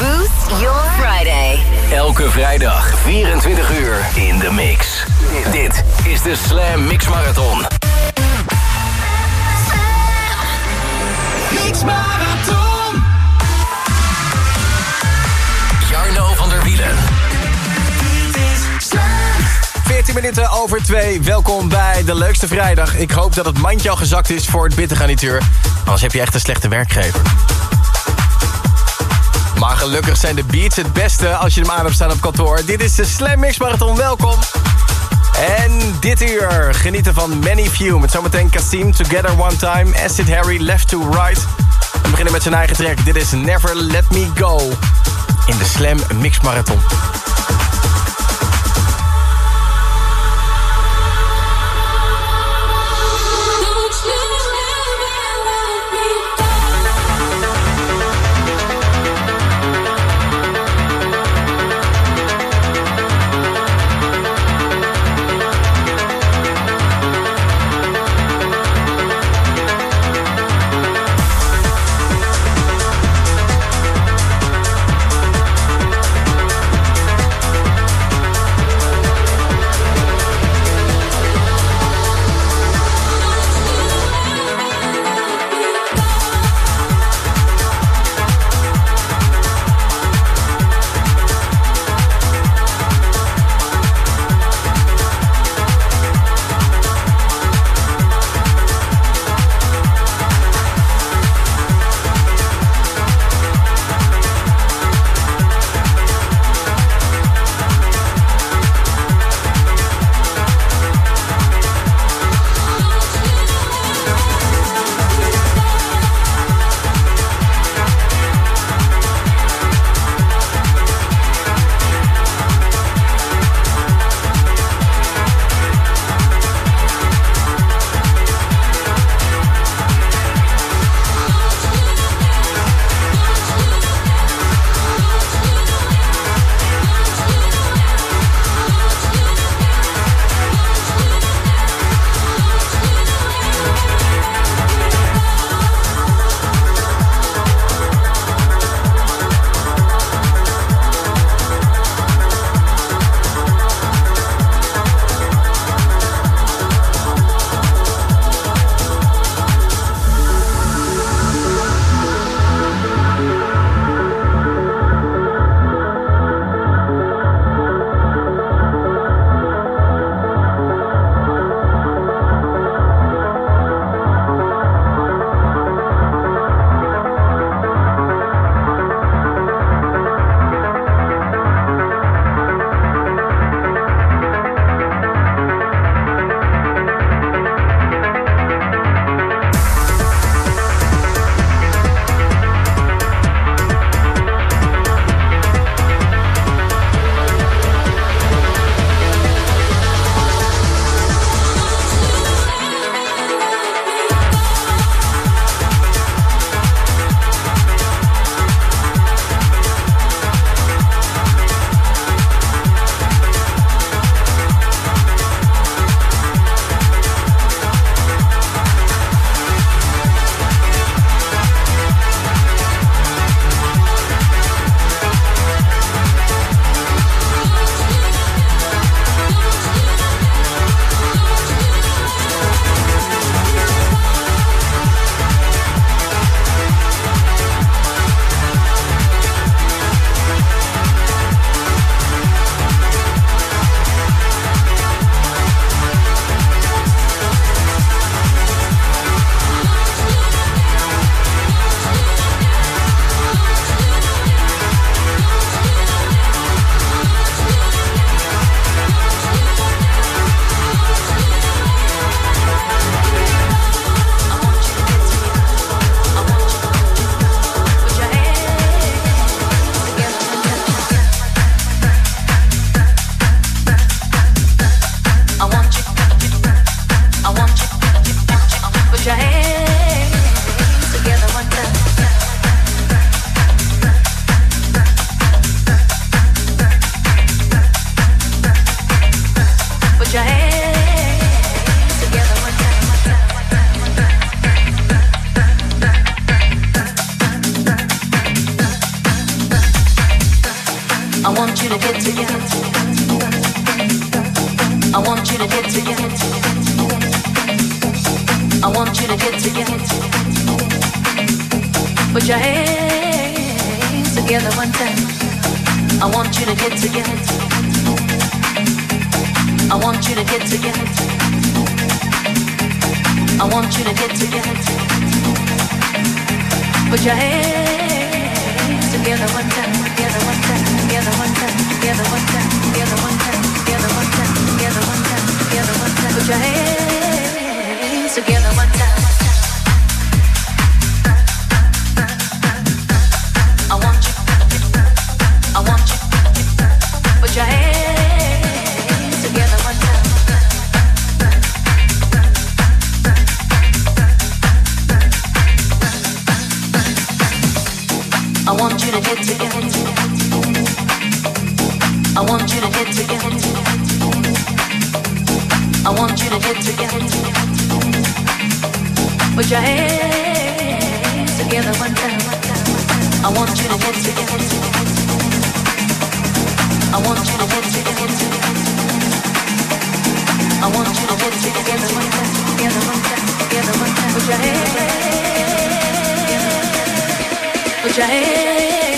Boost your Friday. Elke vrijdag 24 uur in de mix. Dit is de Slam Mix Marathon. Mix Marathon. Jarno van der Wielen. Dit is Slam. 14 minuten over 2. Welkom bij de leukste vrijdag. Ik hoop dat het mandje al gezakt is voor het bittergarnituur. Anders heb je echt een slechte werkgever. Maar gelukkig zijn de beats het beste als je hem aan hebt staan op kantoor. Dit is de Slam Mix Marathon. Welkom. En dit uur genieten van Many Few. Met zometeen Kasim, Together One Time, Acid Harry, Left to Right. We beginnen met zijn eigen track. Dit is Never Let Me Go. In de Slam Mix Marathon. Your hands together one time. I want you to get together. I want you to get together. I want you to get together. Put your hands together one time, together one time, together one time, together one time, together one time, together one time, together one time, together one time. Put your hands hands together one time. I want you to get together. I want you to get together. I want you to get together one time, together one time, together one time. Put your hands. Put your hands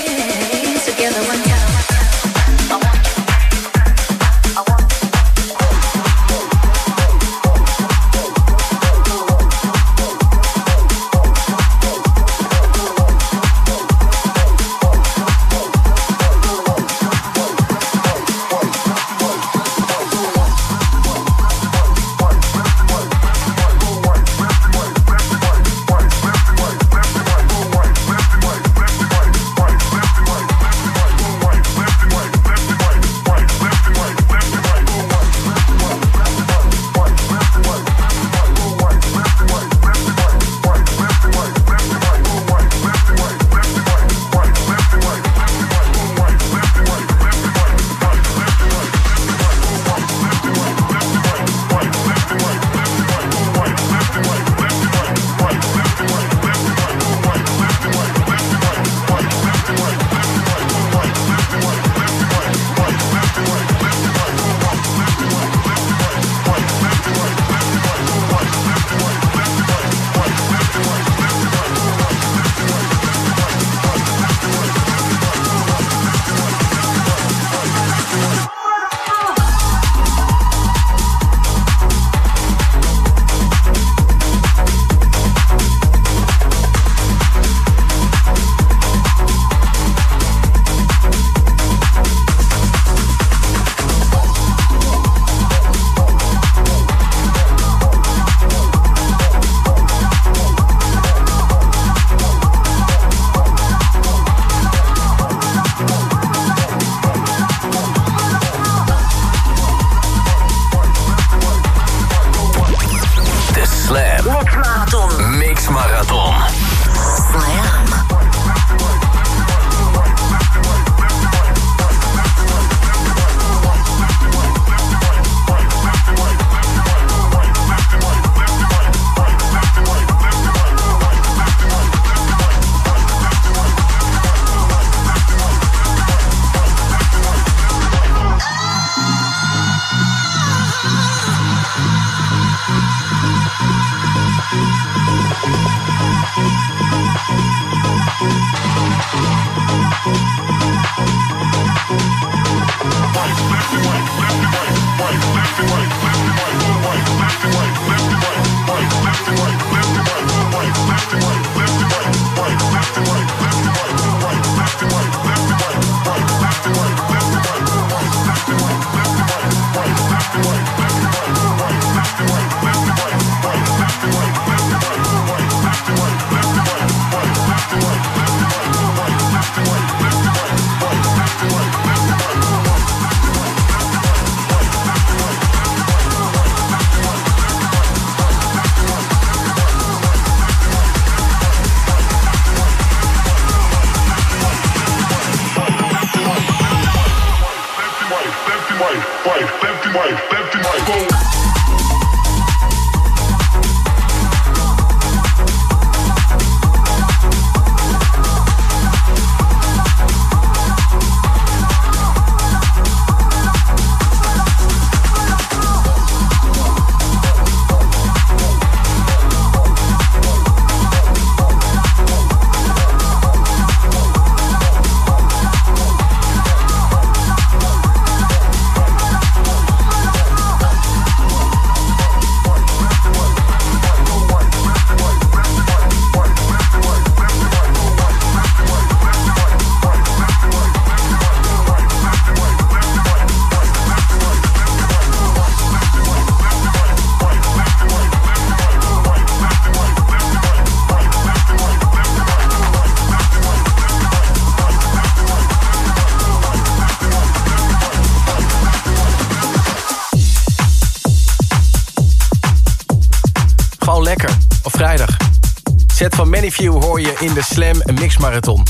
hoor je in de Slam Mix Marathon.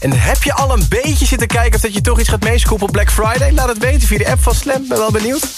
En heb je al een beetje zitten kijken of dat je toch iets gaat meescoepen op Black Friday? Laat het weten via de app van Slam, ben wel benieuwd.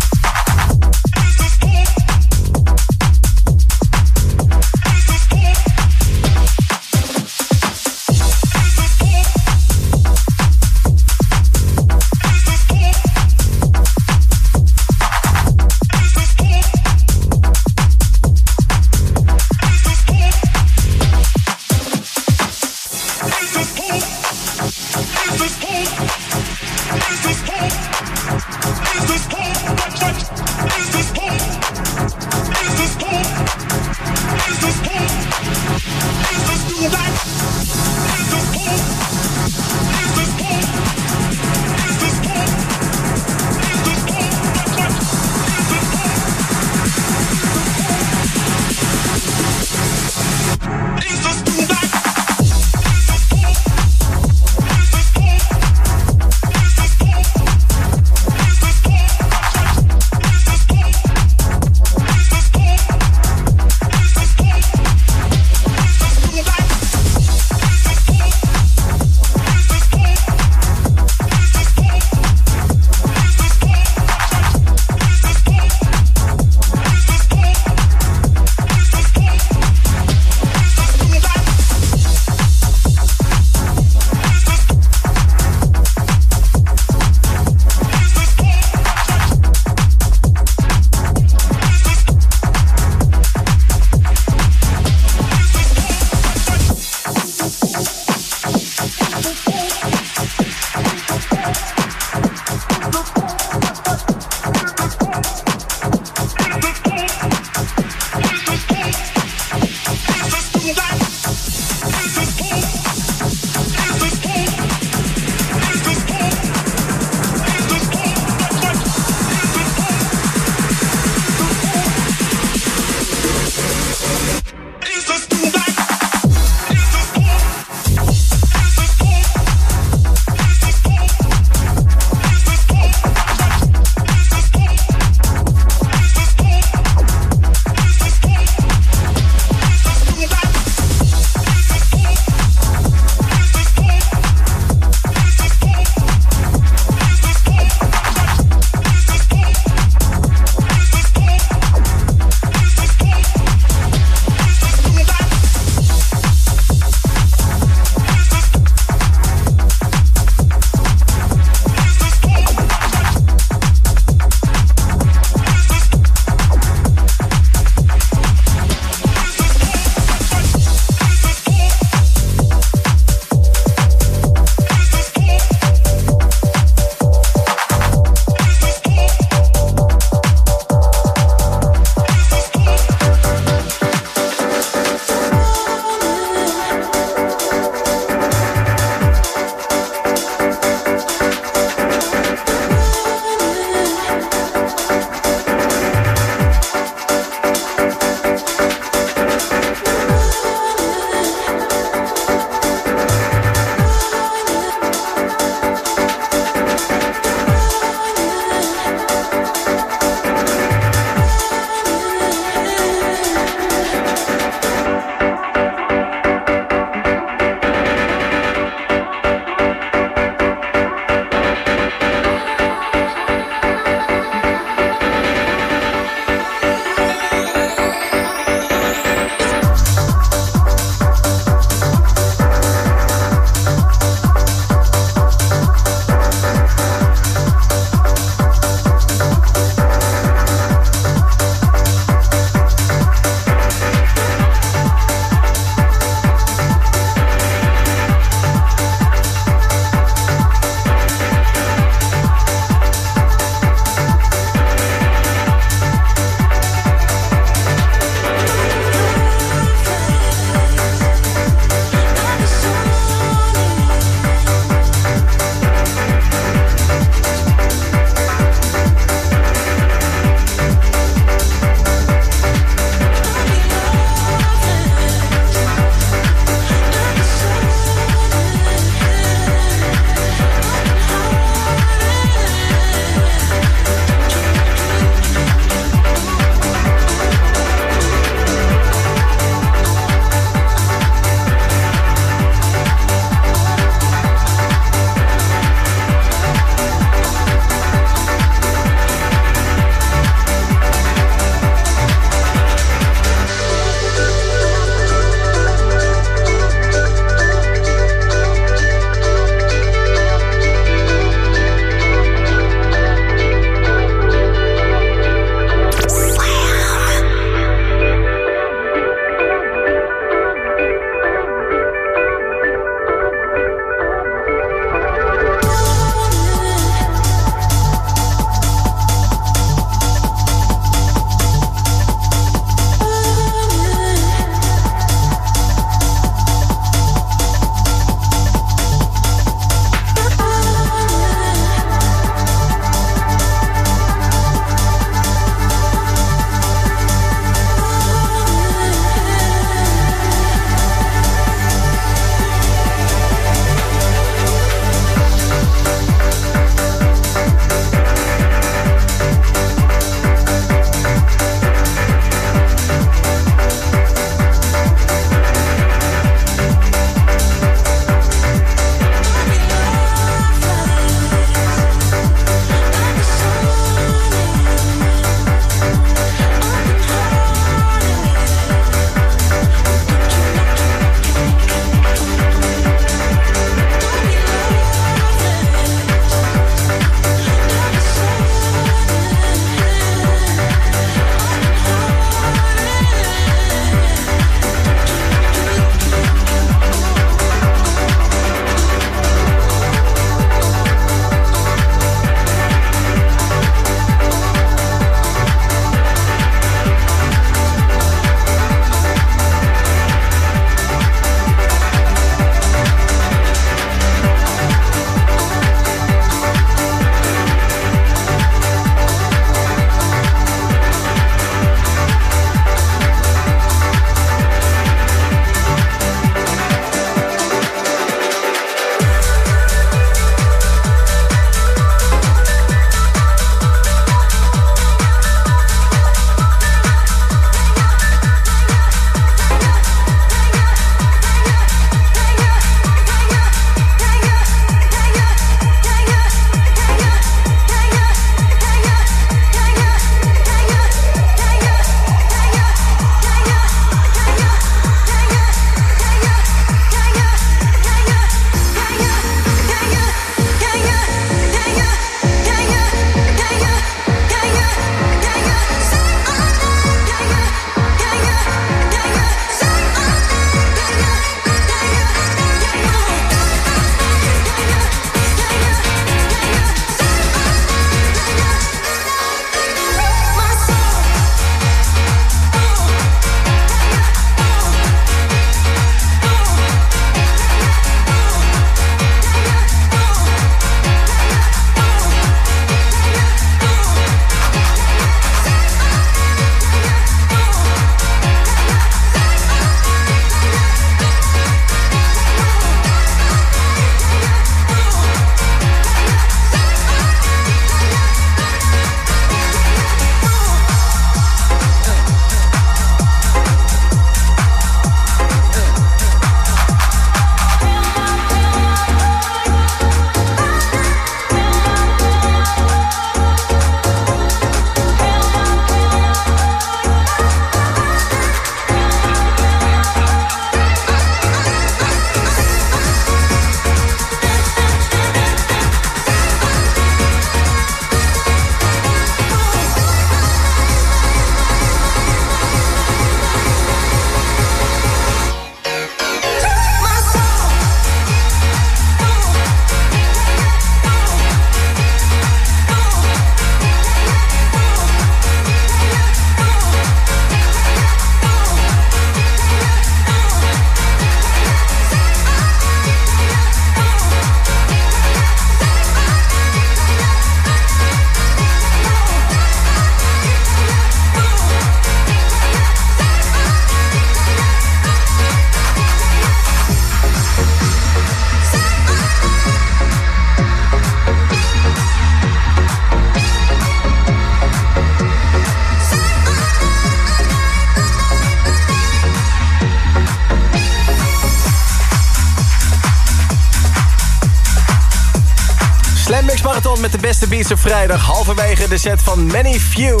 Beste beats vrijdag. Halverwege de set van Many Few.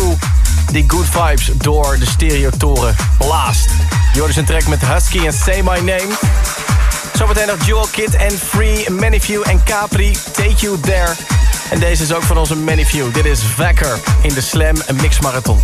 Die good vibes door de stereotoren blaast. Joris een track met Husky en Say My Name. Zometeen nog Jewel Kid en Free, Many Few en Capri, Take You There. En deze is ook van onze Many Few. Dit is Vacker in de Slam Mix Marathon.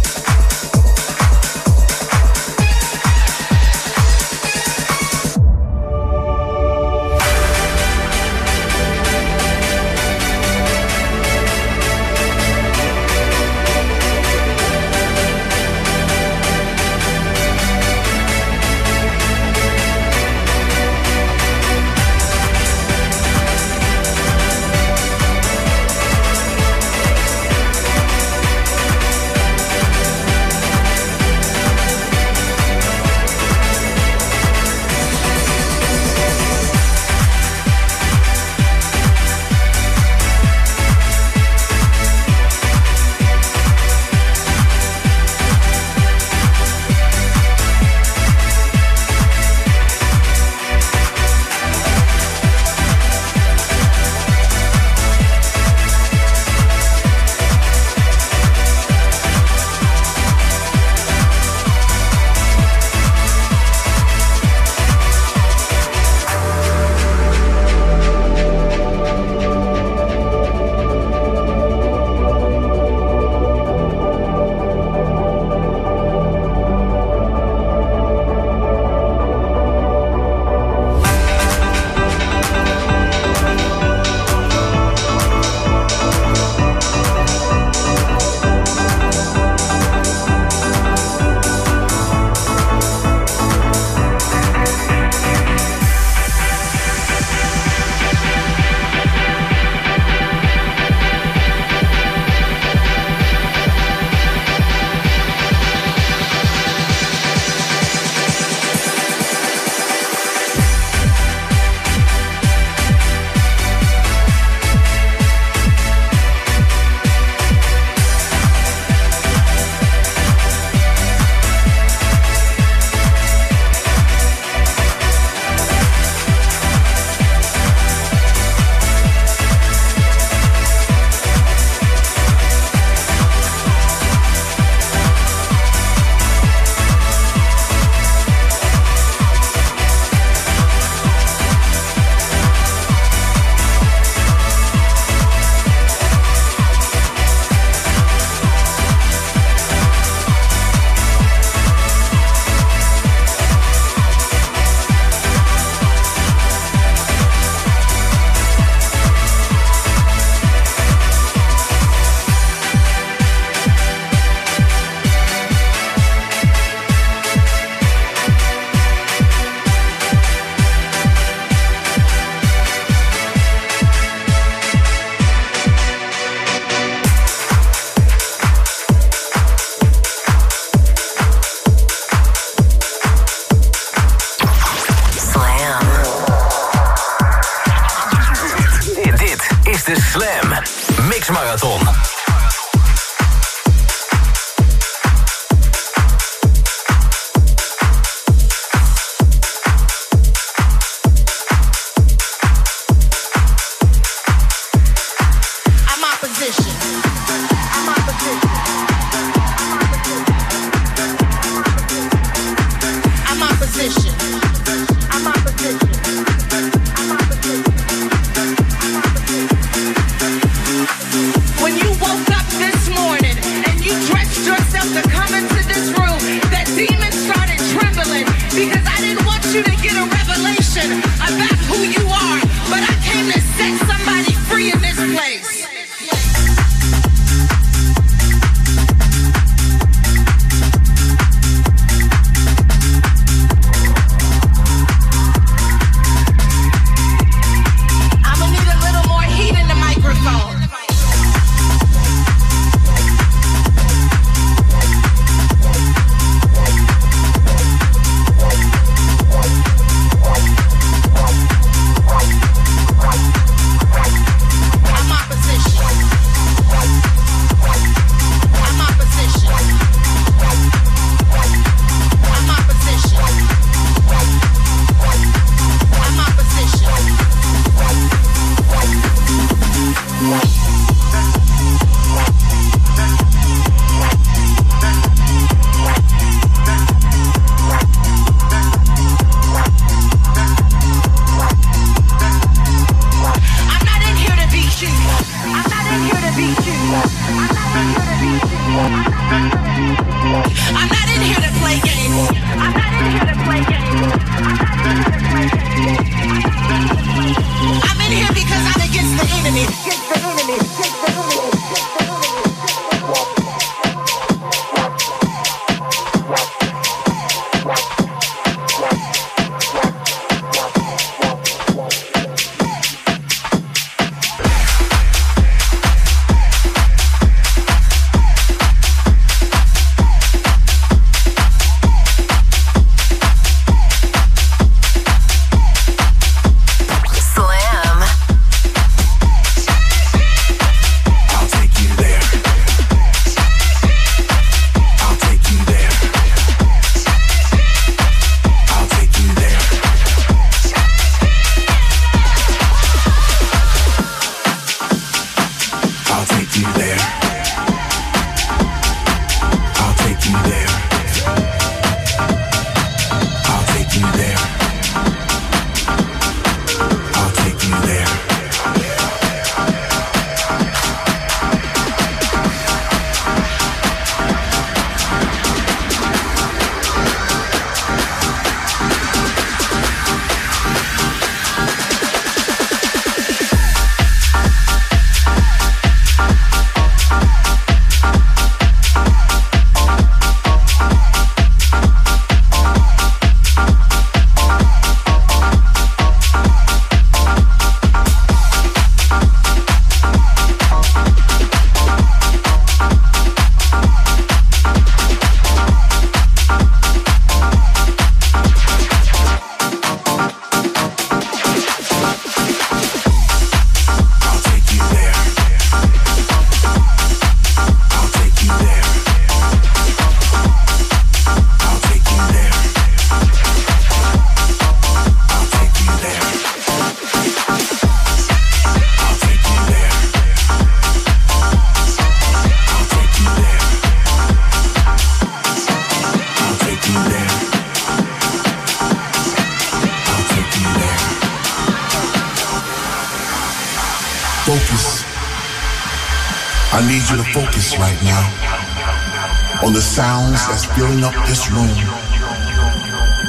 Up this room,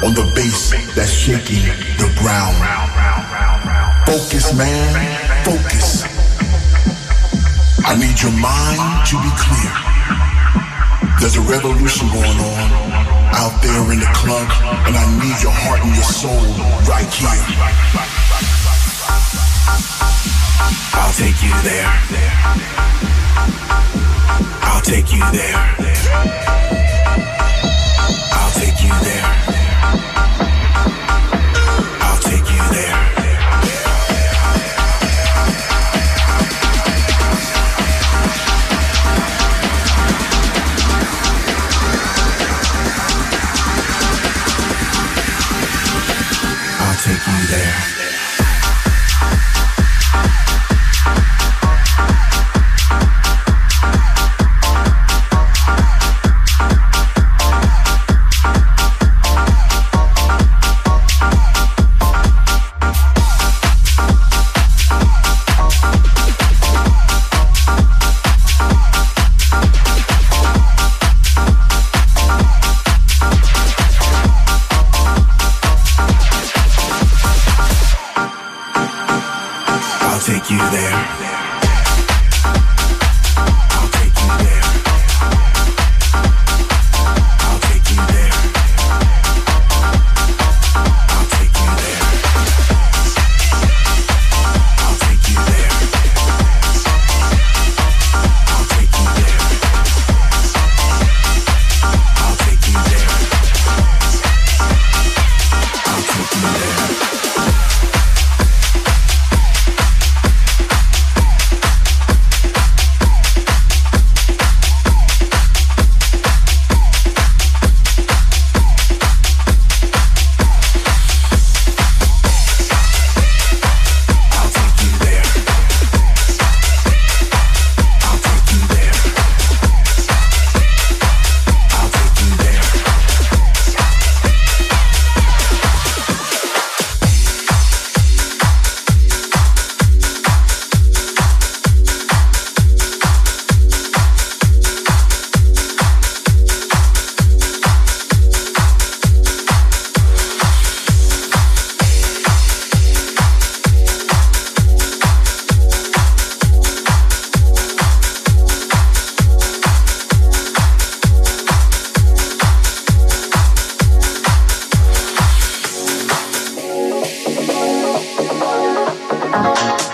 on the bass that's shaking the ground. Focus, man, focus. I need your mind to be clear. There's a revolution going on out there in the club, and I need your heart and your soul right here. I'll take you there. I'll take you there. I'll take you there. I'll take you there. Bye.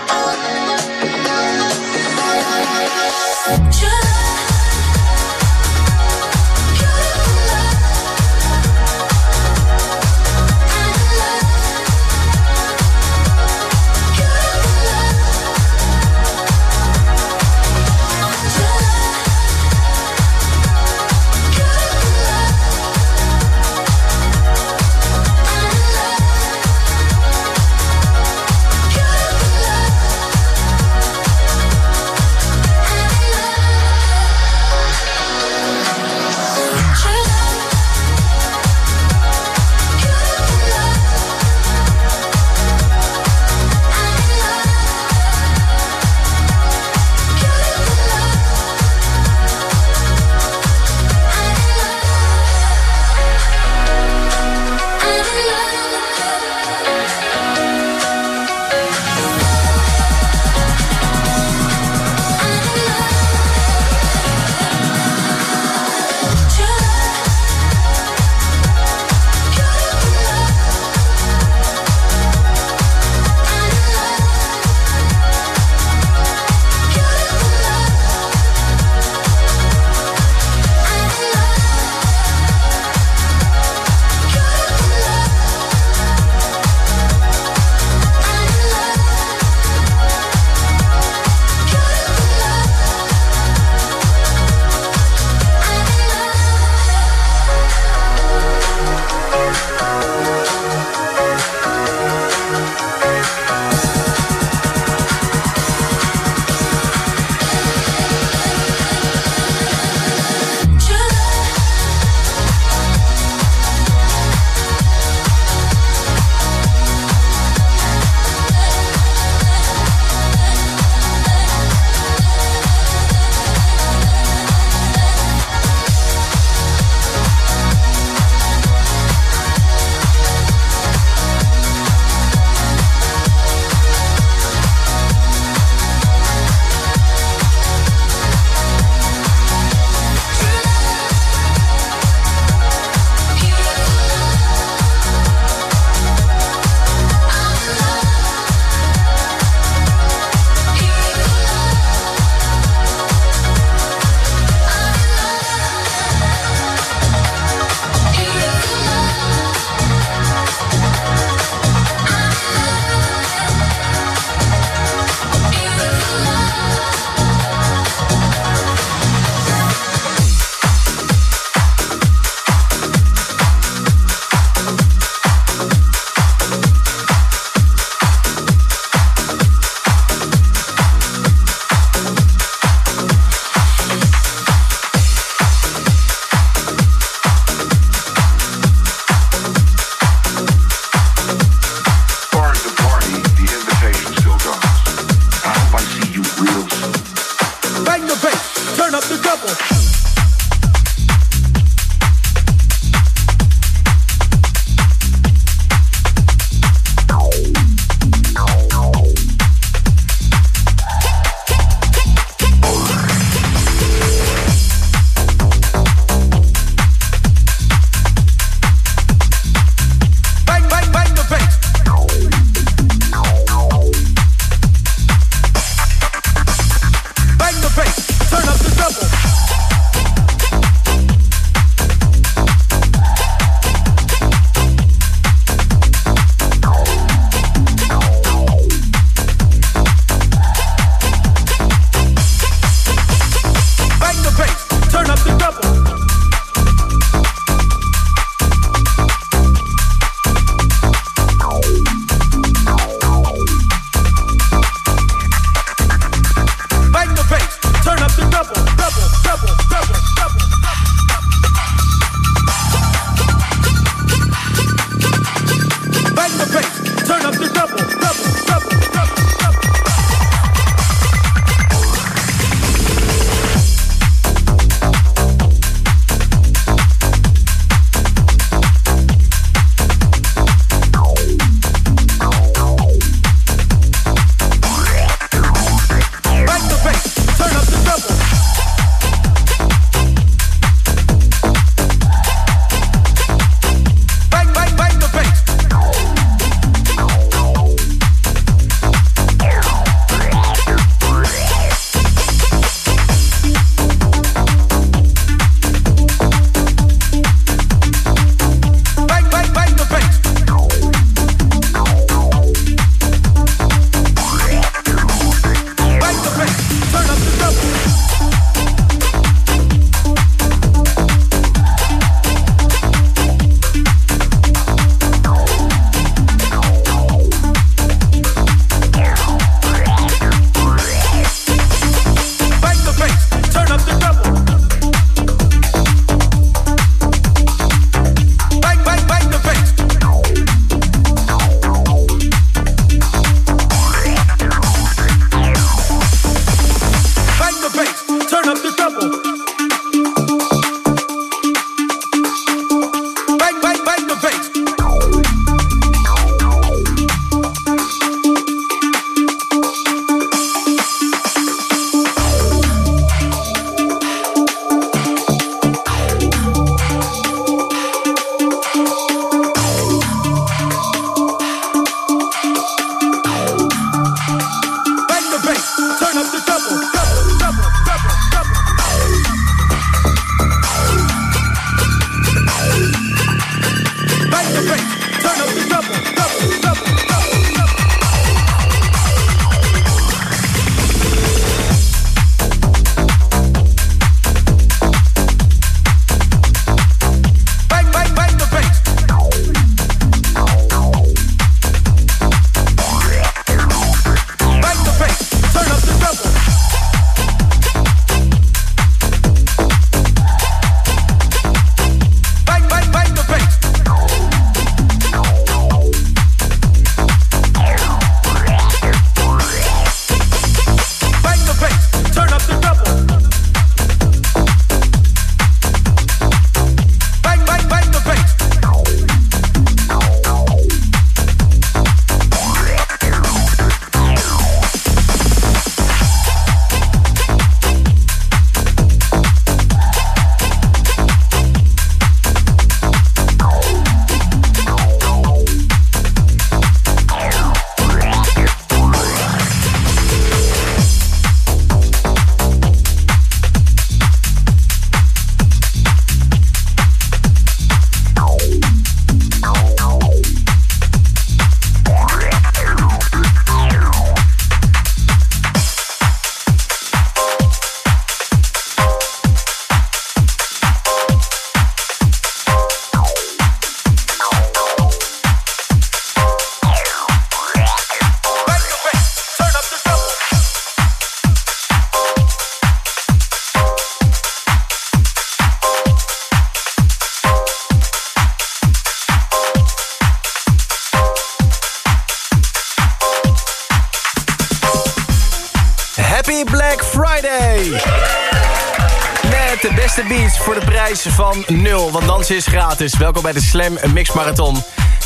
Van nul. Want dansen is gratis. Welkom bij de Slam Mix Marathon.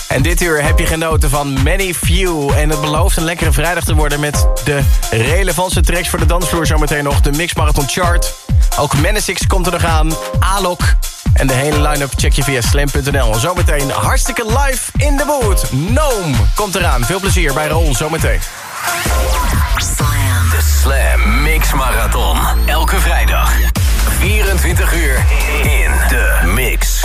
En dit uur heb je genoten van Many Few. En het belooft een lekkere vrijdag te worden... met de relevantste tracks voor de dansvloer. Zometeen nog de Mix Marathon Chart. Ook Menesix komt er nog aan. Alok. En de hele line-up check je via slam.nl. Zometeen hartstikke live in de boot. Noom komt eraan. Veel plezier bij Raoul zometeen. De Slam Mix Marathon. Elke vrijdag. 24 uur in de mix.